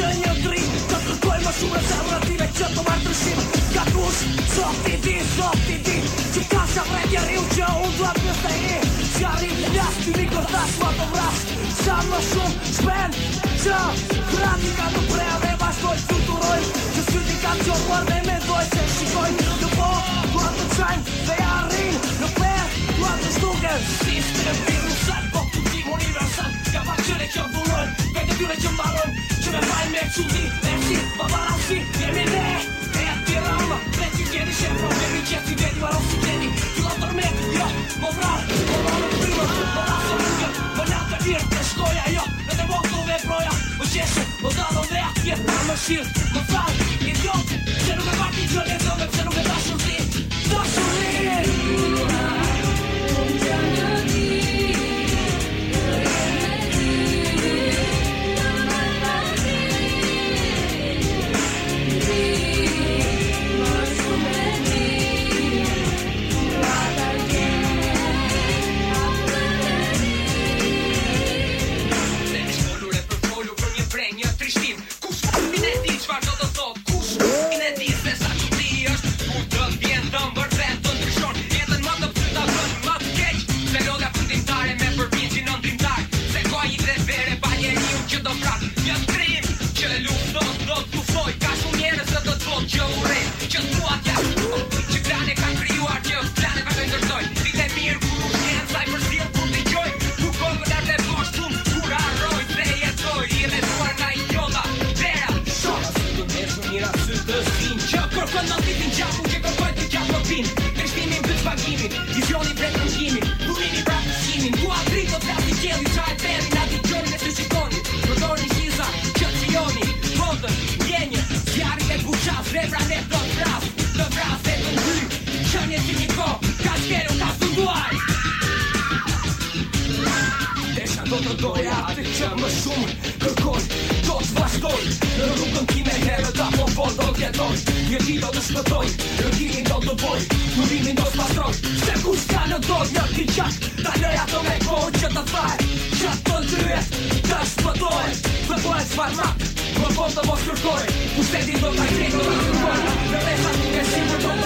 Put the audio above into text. që një dri Të kërkoj më shumë e zemrë atime që të marë tërshim Ka kush, soft i di, soft i di Që ka shë apre një riu që unë duat në të i Që arrim një las, që një kërthas më të po vras Sa më shumë, shpen, që Kratë të prea dhe bashkoj futuroj Që së ti ka që mërë me dojë që shikoj Në po, duat të qajnë dhe arrim Në per, duat të shtuken Sistem, virusat, po të tim, universat Ka pa qëre që vullon, vete dyre me too. the Şuradan meçhuli Leşi babalaşı Yeminle Ehtiramla Belki geri şefro Memleketi deli var olsun deli Yıllardır mı yok Mobrar Olanı kırmız Bana sorunca Bana kadir Teşkoya yok Ne de mokto ve proya Bu şeşi Odalı ve atiyet Ama şiir Mafal Idiot që do kratë një trim Që lukë do të do të ufoj Ka shumë njerës dhe do të vot që urej Që të duat tja Që plane ka kryuar që plane ka të ndërdoj Dite mirë ku nuk njerën saj për zil ku të gjoj Ku kohë më darë dhe bosh të më kur arroj Dhe jetoj i duar nga i tjoda Dera shos Asë të me shumë njëra së të zin Që kërkën në titin që kërkoj të të pagimin Vizionin për të Pra ne do t'rasë, do t'rasë e do t'gri ka t'gjeru, ka t'zënduaj Desha do t'doj, ati që më shumë kërkoj po boj do t'gjetoj, një ti do t'shpëtoj Në rrginin do t'dovoj, në rrimin do s'patroj Se kushka në doj, një ti qak Ta në jato me poj, volta vostro cuore Tu stai dentro, dai dentro,